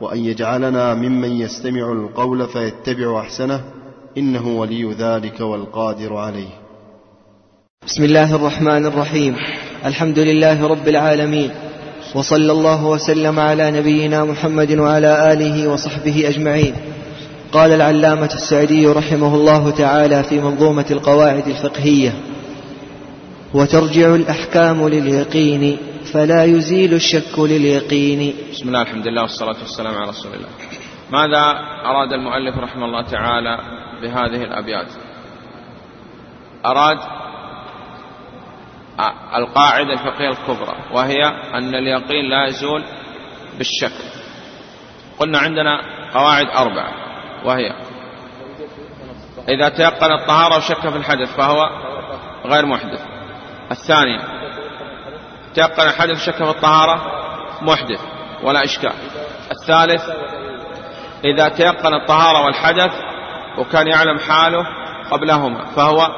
وأن يجعلنا ممن يستمع القول فيتبع أحسنه إنه ولي ذلك والقادر عليه. بسم الله الرحمن الرحيم. الحمد لله رب العالمين. وصلى الله وسلم على نبينا محمد وعلى آله وصحبه أجمعين. قال العلامة السعدي رحمه الله تعالى في منظومة القواعد الفقهية وترجع الأحكام لليقين فلا يزيل الشك لليقين. بسم الله الحمد لله والصلاة والسلام على رسول الله. ماذا أراد المؤلف رحمه الله تعالى بهذه الأبيات؟ أراد القاعدة الفقهية الكبرى وهي أن اليقين لا يزول بالشك. قلنا عندنا قواعد أربعة وهي إذا تيقن الطهارة وشك في الحدث فهو غير محدث. الثانية تيقن الحدث شك في الطهارة؟ محدث ولا إشكال. الثالث إذا تيقن الطهارة والحدث وكان يعلم حاله قبلهما فهو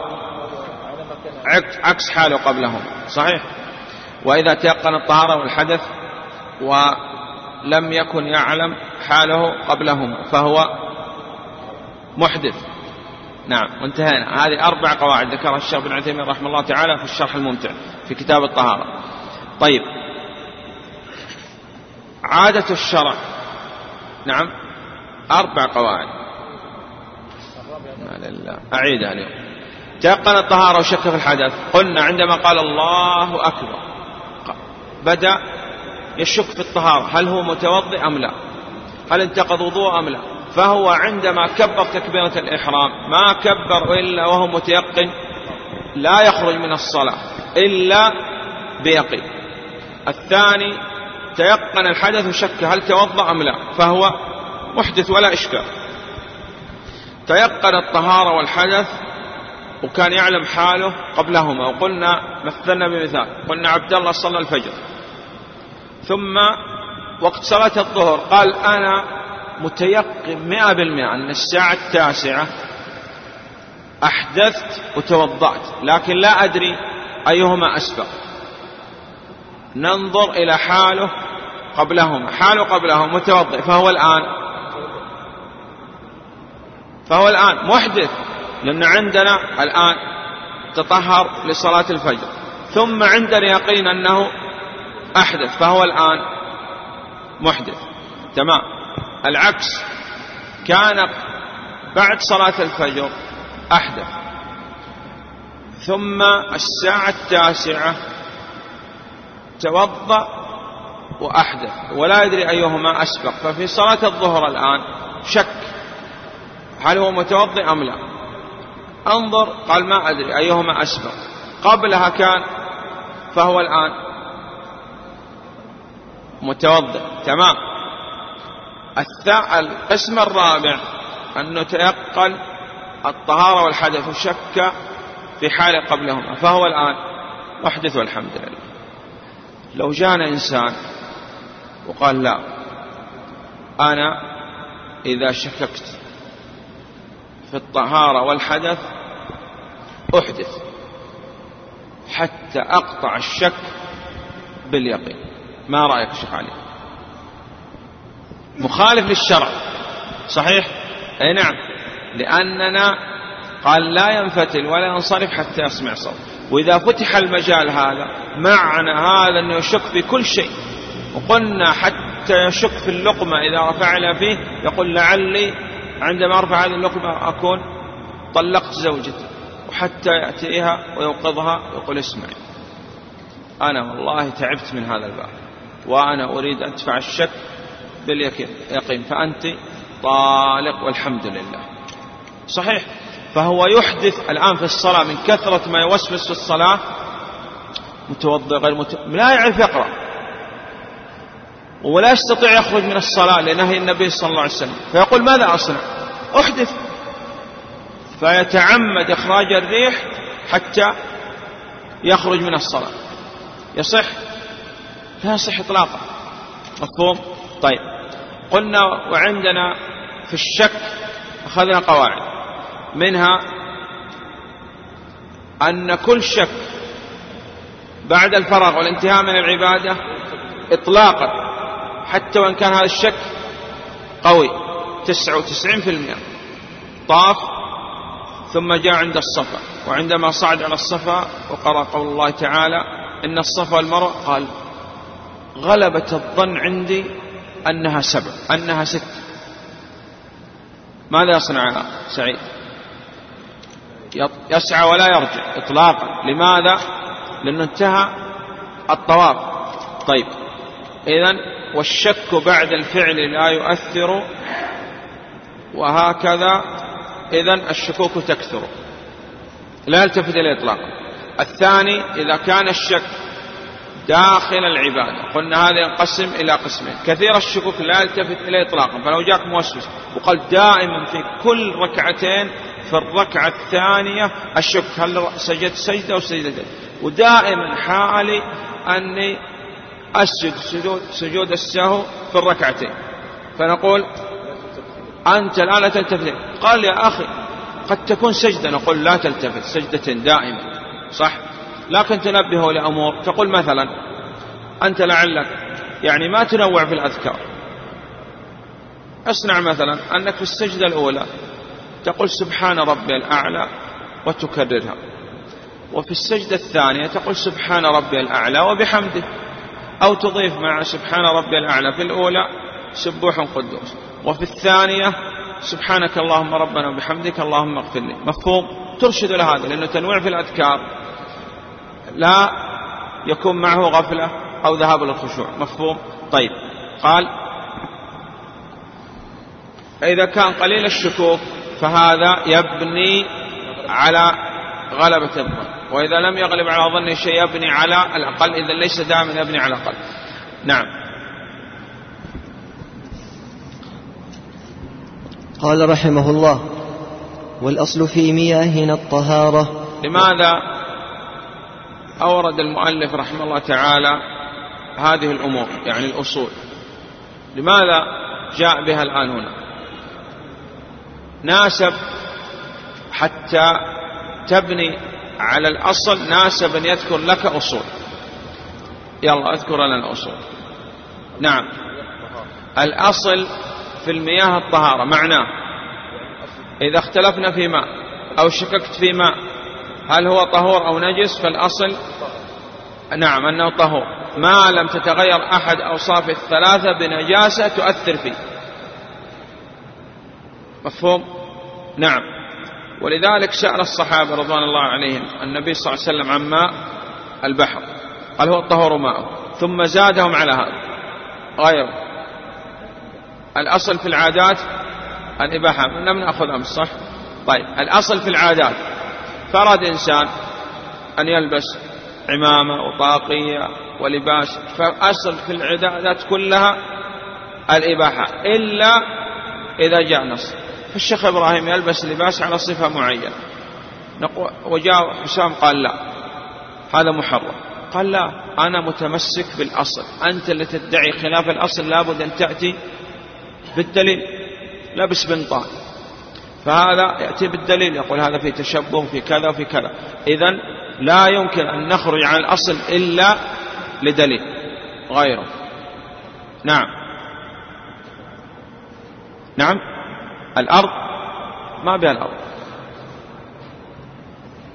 عكس حاله قبلهما. صحيح؟ وإذا تيقن الطهارة والحدث ولم يكن يعلم حاله قبلهما فهو محدث. نعم وانتهينا هذه أربع قواعد ذكرها الشيخ بن عثيمين رحمه الله تعالى في الشرح الممتع في كتاب الطهارة. طيب. عادة الشرع. نعم. أربع قواعد. ما لله أعيدها اليوم. تيقن الطهارة وشك في الحدث. قلنا عندما قال الله أكبر بدأ يشك في الطهارة. هل هو متوضئ أم لا؟ هل انتقض وضوء أم لا؟ فهو عندما كبر تكبيرة الإحرام ما كبر إلا وهو متيقن لا يخرج من الصلاة إلا بيقين. الثاني تيقن الحدث وشك هل توضأ أم لا فهو محدث ولا إشكال. تيقن الطهارة والحدث وكان يعلم حاله قبلهما وقلنا مثلنا بمثال قلنا عبد الله صلى الفجر. ثم وقت صلاة الظهر قال أنا متيقن مئة بالمئة أن الساعة التاسعة أحدثت وتوضأت لكن لا أدري أيهما أسبق. ننظر إلى حاله قبلهما حاله قبلهما متوضئ فهو الآن. فهو الآن محدث لأن عندنا الآن تطهر لصلاة الفجر. ثم عندنا يقين أنه أحدث فهو الآن محدث. تمام. العكس. كان بعد صلاة الفجر أحدث. ثم الساعة التاسعة توضأ وأحدث ولا يدري أيهما أسبق. ففي صلاة الظهر الآن شك هل هو متوضئ أم لا. انظر قال ما أدري أيهما أسبق. قبلها كان فهو الآن متوضئ. تمام. القسم الرابع أنه تيقن الطهارة والحدث وشك في حال قبلهما. فهو الآن محدث والحمد لله. لو جانا إنسان وقال لا أنا إذا شككت في الطهارة والحدث أحدث حتى أقطع الشك باليقين. ما رأيك شيخ علي؟ مخالف للشرع صحيح؟ أي نعم لأننا قال لا ينفتل ولا ينصرف حتى يسمع صوت وإذا فتح المجال هذا معنى هذا أنه يشك في كل شيء. وقلنا حتى يشك في اللقمة إذا رفعنا فيه يقول لعلي عندما أرفع هذه اللقمة أكون طلقت زوجتي وحتى يأتيها ويوقظها يقول اسمعي أنا والله تعبت من هذا الباب وأنا أريد أدفع الشك باليقين فأنت طالق والحمد لله. صحيح. فهو يحدث الآن في الصلاة من كثرة ما يوسوس في الصلاة متوضئ غير متوضئ لا يعرف يقرأ. ولا يستطيع يخرج من الصلاة لنهي النبي صلى الله عليه وسلم. فيقول ماذا أصنع؟ أحدث. فيتعمد إخراج الريح حتى يخرج من الصلاة. يصح؟ لا يصح إطلاقا. مفهوم؟ طيب. قلنا وعندنا في الشك أخذنا قواعد. منها أن كل شك بعد الفراغ والانتهاء من العبادة إطلاقا حتى وإن كان هذا الشك قوي تسعة وتسعين في المئة. طاف ثم جاء عند الصفا وعندما صعد على الصفا وقرأ قول الله تعالى إن الصفا والمروة قال غلبة الظن عندي أنها سبع أنها ست. ماذا يصنع سعيد؟ يسعى ولا يرجع إطلاقا. لماذا؟ لأنه انتهى الطواف. طيب. إذا والشك بعد الفعل لا يؤثر وهكذا. إذا الشكوك تكثر. لا يلتفت إليه إطلاقا الثاني إذا كان الشك داخل العبادة قلنا هذا ينقسم إلى قسمين. كثير الشكوك لا يلتفت إليه إطلاقا. فلو جاك موسوس وقال دائما في كل ركعتين في الركعة الثانية الشك هل سجدت سجدة أو سجدتين ودائما حالي أني أسجد سجود, سجود السهو في الركعتين. فنقول أنت الآن لا تلتفت قال يا أخي قد تكون سجدة. نقول لا تلتفت. سجدة دائما صح؟ لكن تنبهه لأمور. تقول مثلا أنت لعلك يعني ما تنوع في الأذكار. اصنع مثلا أنك في السجدة الأولى. تقول سبحان ربي الأعلى وتكررها. وفي السجدة الثانية تقول سبحان ربي الأعلى وبحمده. أو تضيف مع سبحان ربي الأعلى. في الأولى سبوح قدوس. وفي الثانية سبحانك اللهم ربنا وبحمدك اللهم اغفر لي. مفهوم؟ ترشد لهذا لأنه تنويع في الأذكار. لا يكون معه غفلة أو ذهاب للخشوع مفهوم؟ طيب. قال إذا كان قليل الشكوك فهذا يبني على غلبة الظن. وإذا لم يغلب على ظن شيء يبني على الأقل. إذا ليس دائما يبني على الأقل. نعم. قال رحمه الله والأصل في مياهنا الطهارة. لماذا أورد المؤلف رحمه الله تعالى هذه الأمور يعني الأصول؟ لماذا جاء بها الآن هنا؟ ناسب حتى تبني على الأصل ناسب أن يذكر لك أصول. يلا أذكر لنا الأصول. نعم. الأصل في المياه الطهارة معناه إذا اختلفنا في ماء أو شككت في ماء هل هو طهور أو نجس؟ فالأصل نعم أنه طهور. ما لم تتغير أحد أوصاف الثلاثة بنجاسة تؤثر فيه. مفهوم؟ نعم. ولذلك سأل الصحابة رضوان الله عليهم النبي صلى الله عليه وسلم عن ماء البحر قال هو الطهور ماءه؟ ثم زادهم على هذا. غيره الأصل في العادات الإباحة لم نأخذ أمس صح؟ طيب. الأصل في العادات. فرد إنسان أن يلبس عمامة وطاقية ولباس فأصل في العادات كلها الإباحة إلا إذا جاء نص فالشيخ إبراهيم يلبس لباس على صفة معينة. وجاء حسام قال لا هذا محرم. قال لا أنا متمسك بالأصل. أنت اللي تدعي خلاف الأصل لابد أن تأتي بالدليل لبس بنطال فهذا يأتي بالدليل يقول هذا في تشبه في كذا وفي كذا. إذا لا يمكن أن نخرج عن الأصل إلا لدليل غيره. نعم. نعم؟ الأرض؟ ما بها الأرض.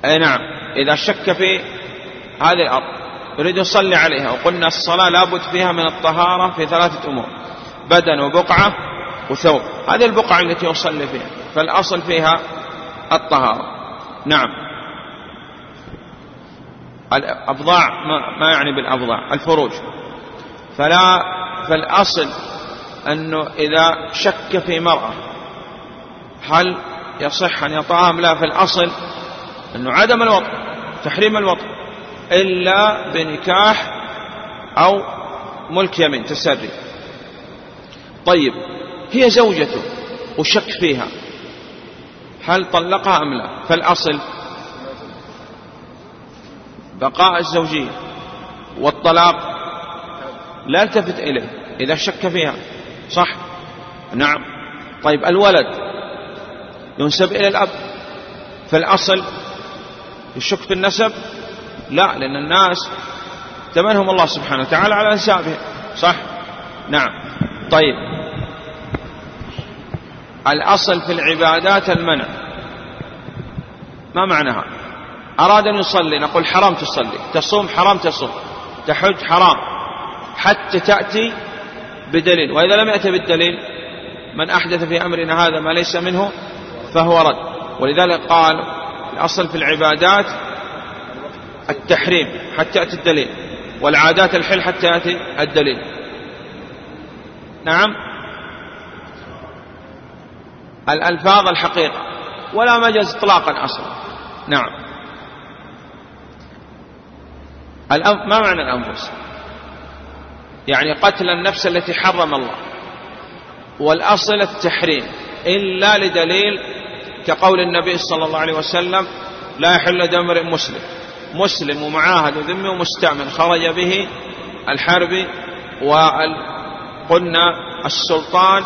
أي نعم. إذا شك في هذه الأرض يريد يصلي عليها. وقلنا الصلاة لابد فيها من الطهارة في ثلاثة أمور بدن وبقعة وثوب. هذه البقعة التي يصلي فيها. فالأصل فيها الطهارة. نعم. الأبضاع ما يعني بالأبضاع الفروج. فلا فالأصل أنه إذا شك في مرأة هل يصح أن يطعها أم لا في الأصل أنه عدم الوطء تحريم الوطء إلا بنكاح أو ملك يمين تسري طيب هي زوجته وشك فيها هل طلقها أم لا؟ فالأصل بقاء الزوجية والطلاق لا التفت إليه إذا شك فيها صح؟ نعم. طيب الولد ينسب إلى الأب. فالأصل يشك في النسب لا لأن الناس تمنهم الله سبحانه وتعالى على أنسابهم صح؟ نعم. طيب. الأصل في العبادات المنع. ما معناها أراد أن يصلي نقول حرام تصلي. تصوم حرام تصوم. تحج حرام. حتى تأتي بدليل. وإذا لم يأتي بالدليل من أحدث في أمرنا هذا ما ليس منه فهو رد. ولذلك قال الأصل في العبادات التحريم حتى يأتي الدليل والعادات الحل حتى يأتي الدليل. نعم؟ الألفاظ الحقيقة ولا مجاز إطلاقا أصلا. نعم. ما معنى الأنفس؟ يعني قتل النفس التي حرم الله والأصل التحريم إلا لدليل كقول النبي صلى الله عليه وسلم لا يحل دم امرئ مسلم. مسلم ومعاهد وذمي ومستأمن. خرج به الحرب وقلنا السلطان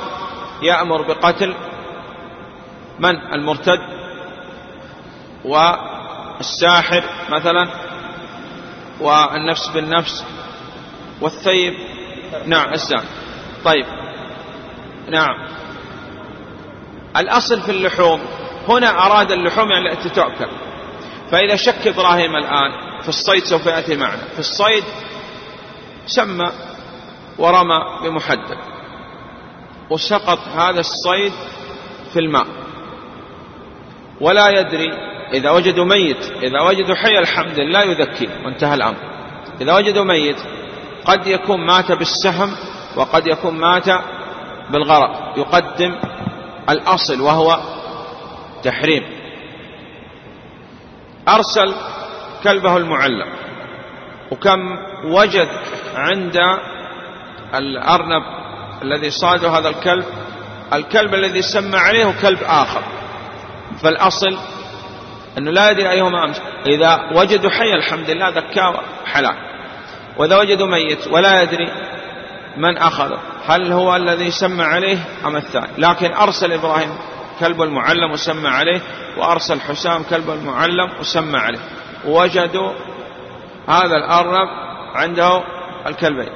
يأمر بقتل من؟ المرتد والساحر مثلا والنفس بالنفس والثيب. نعم الزان. طيب. نعم. الأصل في اللحوم. هنا أراد اللحوم يعني التي تؤكل فإذا شك إبراهيم الآن في الصيد سوف يأتي معنا. في الصيد سمى ورمى بمحدد. وسقط هذا الصيد في الماء. ولا يدري إذا وجدوا ميت إذا وجدوا حي الحمد لله يذكي وانتهى الأمر. إذا وجدوا ميت قد يكون مات بالسهم وقد يكون مات بالغرق. يقدم الأصل وهو تحريم. أرسل كلبه المعلم وكم وجد عند الأرنب الذي صاده هذا الكلب؟ الكلب الذي سمى عليه كلب آخر. فالأصل أنه لا يدري أيهما أمس. إذا وجدوا حي الحمد لله ذكاه حلال. وإذا وجدوا ميت ولا يدري من أخذه. هل هو الذي سمى عليه أم الثاني؟ لكن أرسل إبراهيم كلب المعلم وسمى عليه وأرسل حسام كلب المعلم وسمى عليه. وجدوا هذا الأرنب عنده الكلبين.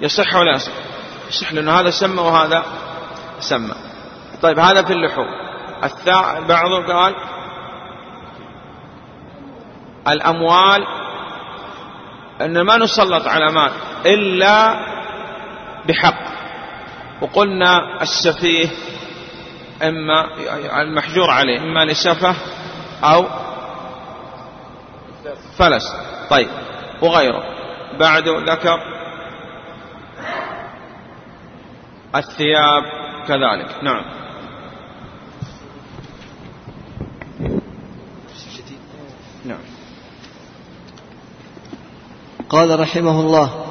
يصح ولا يصح؟ يصح لأنه هذا سمى وهذا سمى. طيب هذا في اللحوم. بعضهم قال الأموال أن ما نسلط على مال إلا بحق. وقلنا السفيه إما المحجور عليه إما لسفه أو فلس. طيب وغيره. بعد ذكر الثياب كذلك. نعم. نعم. قال رحمه الله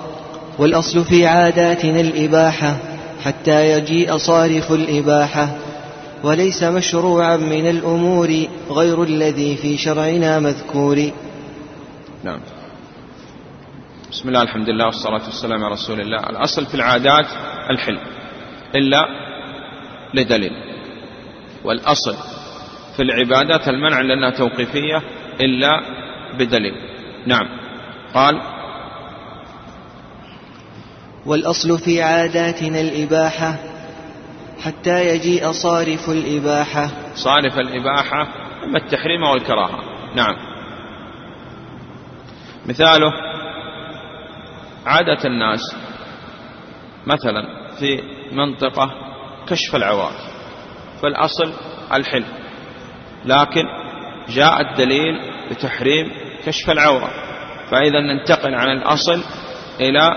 والأصل في عاداتنا الإباحة حتى يجيء صارف الإباحة. وليس مشروعا من الأمور غير الذي في شرعنا مذكور. نعم. بسم الله الحمد لله والصلاة والسلام على رسول الله. الأصل في العادات الحل إلا لدليل. والأصل في العبادات المنع لأنها توقيفية إلا بدليل. نعم. قال والأصل في عاداتنا الإباحة حتى يجيء صارف الإباحة. صارف الإباحة إما التحريم أو الكراهة نعم. مثاله عادة الناس مثلا في منطقة كشف العوار فالأصل الحل. لكن جاء الدليل بتحريم كشف العورة فإذا ننتقل عن الأصل إلى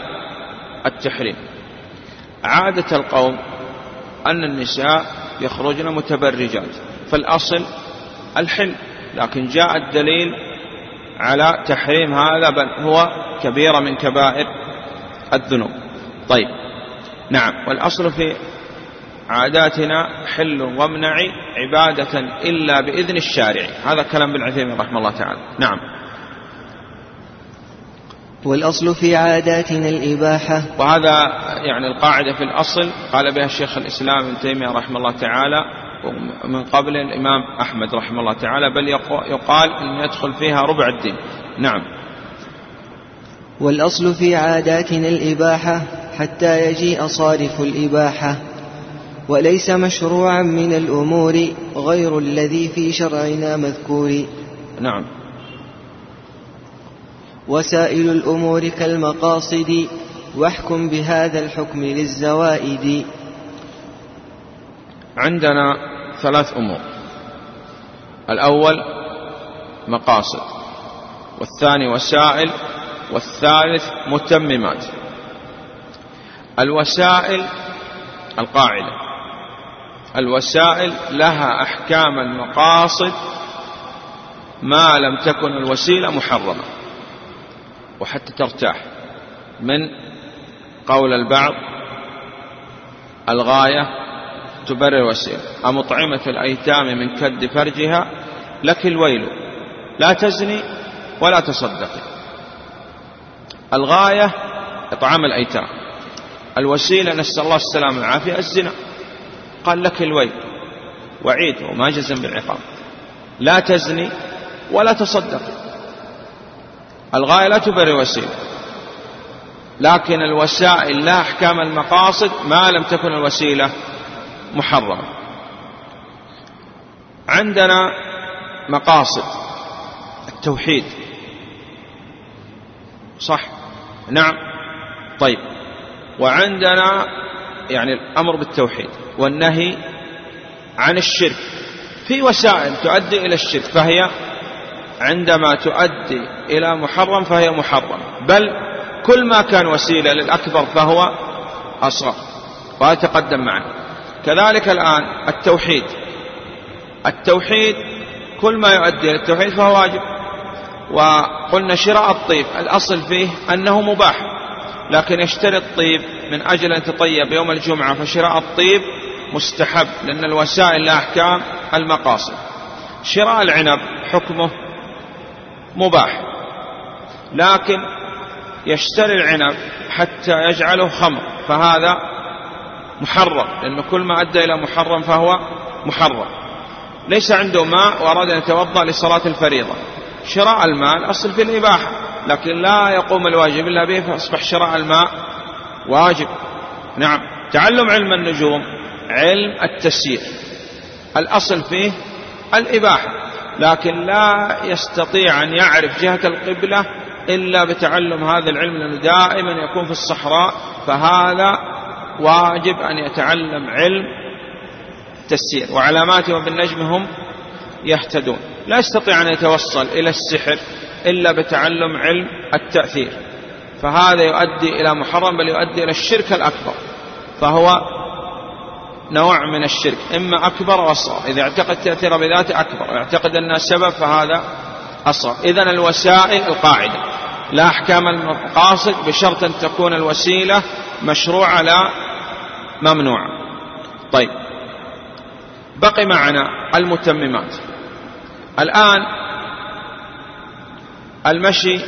التحريم. عادة القوم أن النساء يخرجن متبرجات. فالأصل الحل لكن جاء الدليل على تحريم هذا بل هو كبيرة من كبائر الذنوب. طيب نعم. والأصل في عاداتنا حل وامنع عبادة إلا بإذن الشارع. هذا كلام ابن عثيمين رحمه الله تعالى. نعم. والأصل في عاداتنا الإباحة. وهذا يعني القاعدة في الأصل قال بها الشيخ الإسلام ابن تيمية رحمه الله تعالى ومن قبل الإمام أحمد رحمه الله تعالى بل يقال أن يدخل فيها ربع الدين. نعم. والأصل في عاداتنا الإباحة حتى يجيء صارف الإباحة. وليس مشروعا من الأمور غير الذي في شرعنا مذكور. نعم. وسائل الأمور كالمقاصد واحكم بهذا الحكم للزوائد. عندنا ثلاث أمور. الأول مقاصد. والثاني وسائل. والثالث متممات. الوسائل القاعدة. الوسائل لها أحكام المقاصد ما لم تكن الوسيلة محرمة. وحتى ترتاح. من؟ قول البعض الغاية تبرر الوسيلة أمطعمة الأيتام من كد فرجها لك الويل. لا تزني ولا تصدقي. الغاية إطعام الأيتام. الوسيلة نسأل الله السلامة والعافية الزنا. قال لك الويل. وعيد وما جزم بالعقاب. لا تزني ولا تصدق الغاية لا تبرر وسيلة لكن الوسائل لا أحكام المقاصد ما لم تكن الوسيلة محرمة. عندنا مقاصد. التوحيد. صح؟ نعم. طيب. وعندنا يعني الأمر بالتوحيد. والنهي عن الشرك. في وسائل تؤدي إلى الشرك فهي عندما تؤدي إلى محرم فهي محرم. بل كل ما كان وسيلة للأكبر فهو أصغر. وهذا تقدم معنا كذلك الآن التوحيد. التوحيد كل ما يؤدي إلى التوحيد فهو واجب. وقلنا شراء الطيب. الأصل فيه أنه مباح. لكن يشتري الطيب من أجل أن تطيب يوم الجمعة فشراء الطيب مستحب لأن الوسائل لا أحكام المقاصد. شراء العنب حكمه مباح. لكن يشتري العنب حتى يجعله خمر فهذا محرم لأنه كل ما أدى إلى محرم فهو محرم. ليس عنده ماء وأراد أن يتوضأ لصلاة الفريضة. شراء الماء أصل في الإباحة لكن لا يقوم الواجب إلا به فأصبح شراء الماء واجب. نعم. تعلم علم النجوم علم التسيير. الأصل فيه الإباحة. لكن لا يستطيع أن يعرف جهة القبلة إلا بتعلم هذا العلم لأنه دائما يكون في الصحراء. فهذا واجب أن يتعلم علم التسيير وعلاماته وبالنجم هم يهتدون. لا يستطيع أن يتوصل إلى السحر إلا بتعلم علم التأثير. فهذا يؤدي إلى محرم بل يؤدي إلى الشرك الأكبر. فهو نوع من الشرك إما أكبر وأصغر إذا اعتقد تأثير بذاته أكبر ويعتقد أنها سبب فهذا أصغر. إذا الوسائل القاعدة لا أحكام المقاصد بشرط أن تكون الوسيلة مشروعة لا ممنوعة. طيب. بقي معنا المتممات. الآن المشي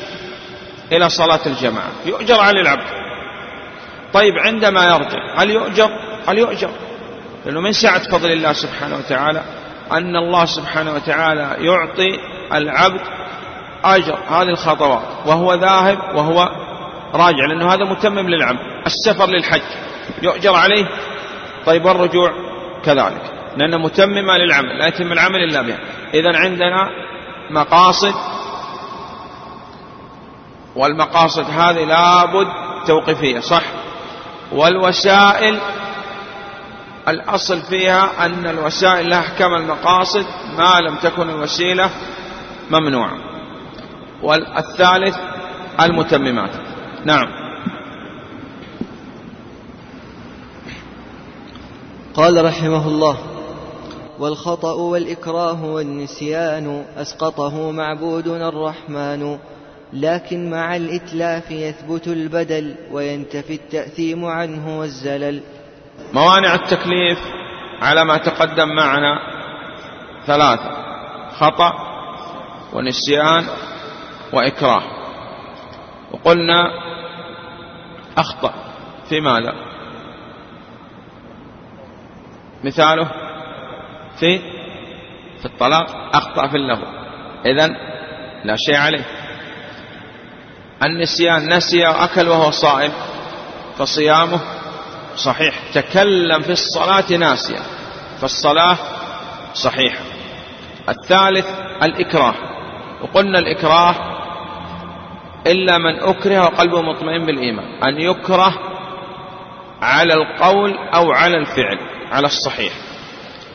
إلى صلاة الجماعة. يؤجر على العبد. طيب عندما يرجع هل يؤجر؟ هل يؤجر؟ لأنه من سعة فضل الله سبحانه وتعالى أن الله سبحانه وتعالى يعطي العبد أجر هذه الخطوات. وهو ذاهب وهو راجع لأنه هذا متمم للعمل السفر للحج يؤجر عليه طيب والرجوع كذلك لأنه متممة للعمل لا يتم العمل إلا بها. إذا عندنا مقاصد والمقاصد هذه لابد توقيفية صح؟ والوسائل الأصل فيها أن الوسائل لها أحكام المقاصد ما لم تكن الوسيلة ممنوعة. والثالث المتممات. نعم. قال رحمه الله والخطأ والإكراه والنسيان أسقطه معبودنا الرحمن لكن مع الإتلاف يثبت البدل وينتفي التأثيم عنه والزلل. موانع التكليف على ما تقدم معنا ثلاثة خطأ ونسيان وإكراه. وقلنا أخطأ في ماذا؟ مثاله في في الطلاق أخطأ في اللفظ إذن لا شيء عليه. النسيان نسي أكل وهو صائم فصيامه صحيح. تكلم في الصلاة ناسيا فالصلاة صحيحة. الثالث الإكراه. وقلنا الإكراه إلا من أكره وقلبه مطمئن بالإيمان. أن يكره على القول أو على الفعل على الصحيح.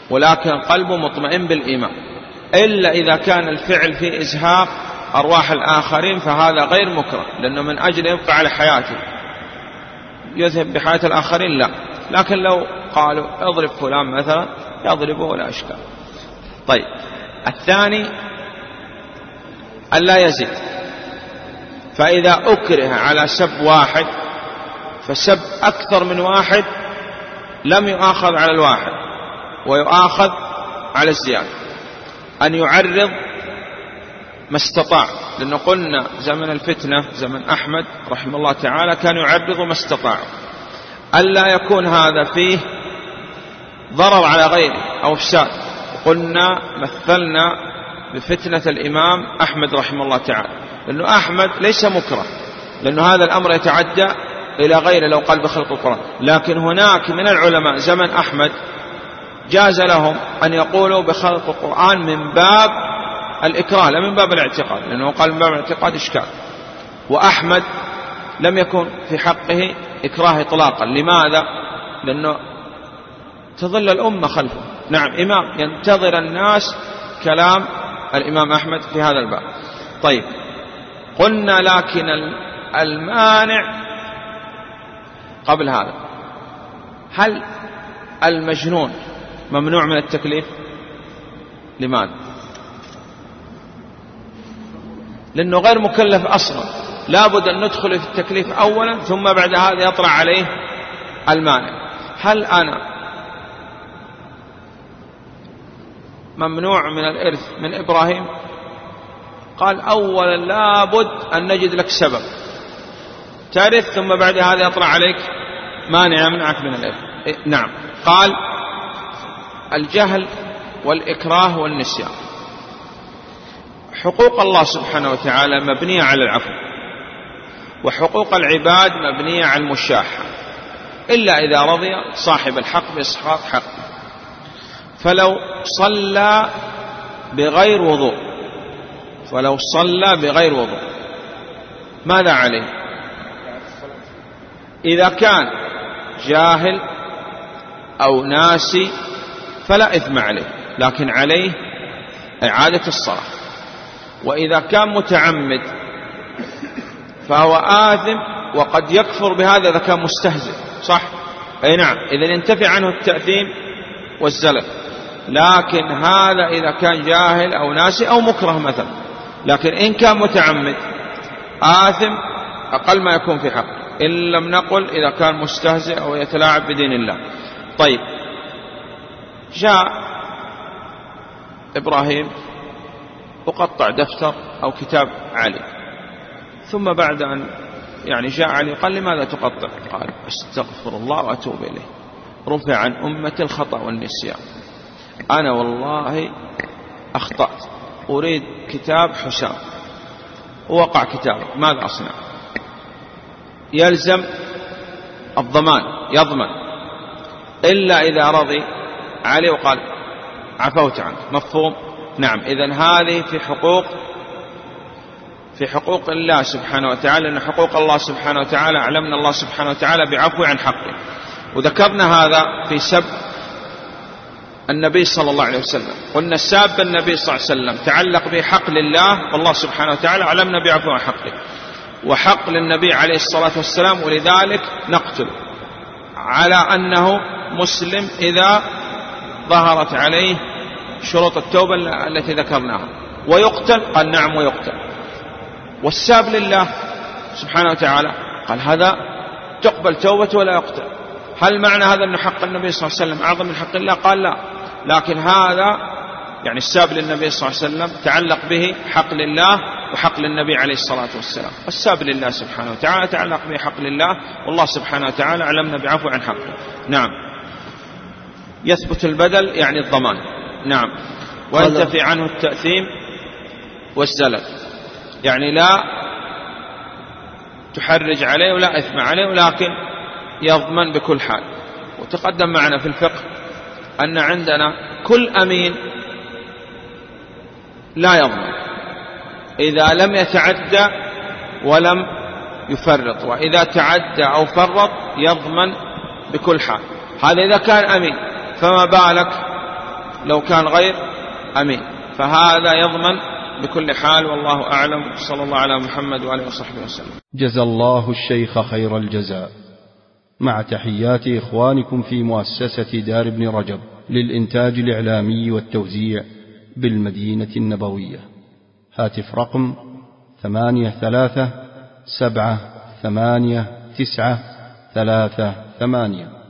ولكن قلبه مطمئن بالإيمان. إلا إذا كان الفعل في إزهاق أرواح الآخرين فهذا غير مكره لأنه من أجل يبقى على حياته. يذهب بحياة الآخرين لا. لكن لو قالوا اضرب فلان مثلا يضربه ولا إشكال. طيب. الثاني ألا يزيد. فإذا أكره على سب واحد فسب أكثر من واحد لم يؤاخذ على الواحد ويؤاخذ على الزيادة. أن يعرض ما استطاع. لأنه قلنا زمن الفتنة زمن أحمد رحمه الله تعالى كان يعرض ما استطاع ألا يكون هذا فيه ضرر على غيره أو إفساد. قلنا مثلنا بفتنة الإمام أحمد رحمه الله تعالى. لأنه أحمد ليس مكره. لأنه هذا الأمر يتعدى إلى غيره لو قال بخلق القرآن. لكن هناك من العلماء زمن أحمد جاز لهم أن يقولوا بخلق القرآن من باب الإكراه لا من باب الاعتقاد لأنه قال من باب الاعتقاد إشكال. وأحمد لم يكن في حقه إكراه إطلاقا. لماذا؟ لأنه تظل الأمة خلفه. نعم إمام. ينتظر الناس كلام الإمام أحمد في هذا الباب. طيب قلنا لكن المانع قبل هذا. هل المجنون ممنوع من التكليف؟ لماذا؟ لأنه غير مكلف أصلا. لابد أن ندخل في التكليف أولا ثم بعد هذا يطلع عليه المانع. هل أنا ممنوع من الإرث من إبراهيم؟ قال أولا لابد أن نجد لك سبب. ترث ثم بعد هذا يطلع عليك مانع يمنعك من الإرث. إيه نعم. قال الجهل والإكراه والنسيان. حقوق الله سبحانه وتعالى مبنية على العفو وحقوق العباد مبنية على المشاحة إلا إذا رضي صاحب الحق بإسقاط حقه. فلو صلى بغير وضوء ولو صلى بغير وضوء ماذا عليه؟ إذا كان جاهل أو ناسي فلا إثم عليه لكن عليه إعادة الصلاة. وإذا كان متعمد فهو آثم وقد يكفر بهذا إذا كان مستهزئ صح؟ أي نعم. إذا ينتفع عنه التأثيم والزلل لكن هذا إذا كان جاهل أو ناسي أو مكره مثلا. لكن إن كان متعمد آثم أقل ما يكون في حق. إن لم نقل إذا كان مستهزئ أو يتلاعب بدين الله. طيب. جاء إبراهيم أقطع دفتر أو كتاب علي. ثم بعد أن يعني جاء علي قال لماذا تقطع؟ قال أستغفر الله وأتوب إليه. رفع عن أمة الخطأ والنسيان. أنا والله أخطأت. أريد كتاب حسام ووقع كتابه ماذا أصنع؟ يلزم الضمان. يضمن. إلا إذا رضي علي وقال عفوت عنك مفهوم؟ نعم إذا هذه في حقوق في حقوق الله سبحانه وتعالى لأن حقوق الله سبحانه وتعالى علمنا الله سبحانه وتعالى بعفو عن حقه. وذكرنا هذا في سب النبي صلى الله عليه وسلم. قلنا ساب النبي صلى الله عليه وسلم تعلق به حق لله والله سبحانه وتعالى علمنا بعفو عن حقه. وحق للنبي عليه الصلاة والسلام ولذلك نقتل. على أنه مسلم إذا ظهرت عليه شروط التوبة التي ذكرناها. ويقتل؟ قال نعم ويقتل. والساب لله سبحانه وتعالى قال هذا تقبل توبته ولا يقتل. هل معنى هذا أن حق النبي صلى الله عليه وسلم أعظم من حق الله؟ قال لا. لكن هذا يعني الساب للنبي صلى الله عليه وسلم تعلق به حق لله وحق للنبي عليه الصلاة والسلام. والساب لله سبحانه وتعالى تعلق به حق لله والله سبحانه وتعالى علمنا بعفو عن حقه. نعم. يثبت البدل يعني الضمان. نعم. وينتفي عنه التأثيم والزلل. يعني لا تحرج عليه ولا إثم عليه ولكن يضمن بكل حال. وتقدم معنا في الفقه أن عندنا كل أمين لا يضمن إذا لم يتعدى ولم يفرط وإذا تعدى أو فرط يضمن بكل حال. هذا إذا كان أمين فما بالك لو كان غير أمين. فهذا يضمن بكل حال والله أعلم. صلى الله على محمد وآله وصحبه وسلم. جزى الله الشيخ خير الجزاء. مع تحيات إخوانكم في مؤسسة دار ابن رجب للإنتاج الإعلامي والتوزيع بالمدينة النبوية. هاتف رقم ثمانية ثلاثة سبعة ثمانية تسعة ثلاثة ثمانية.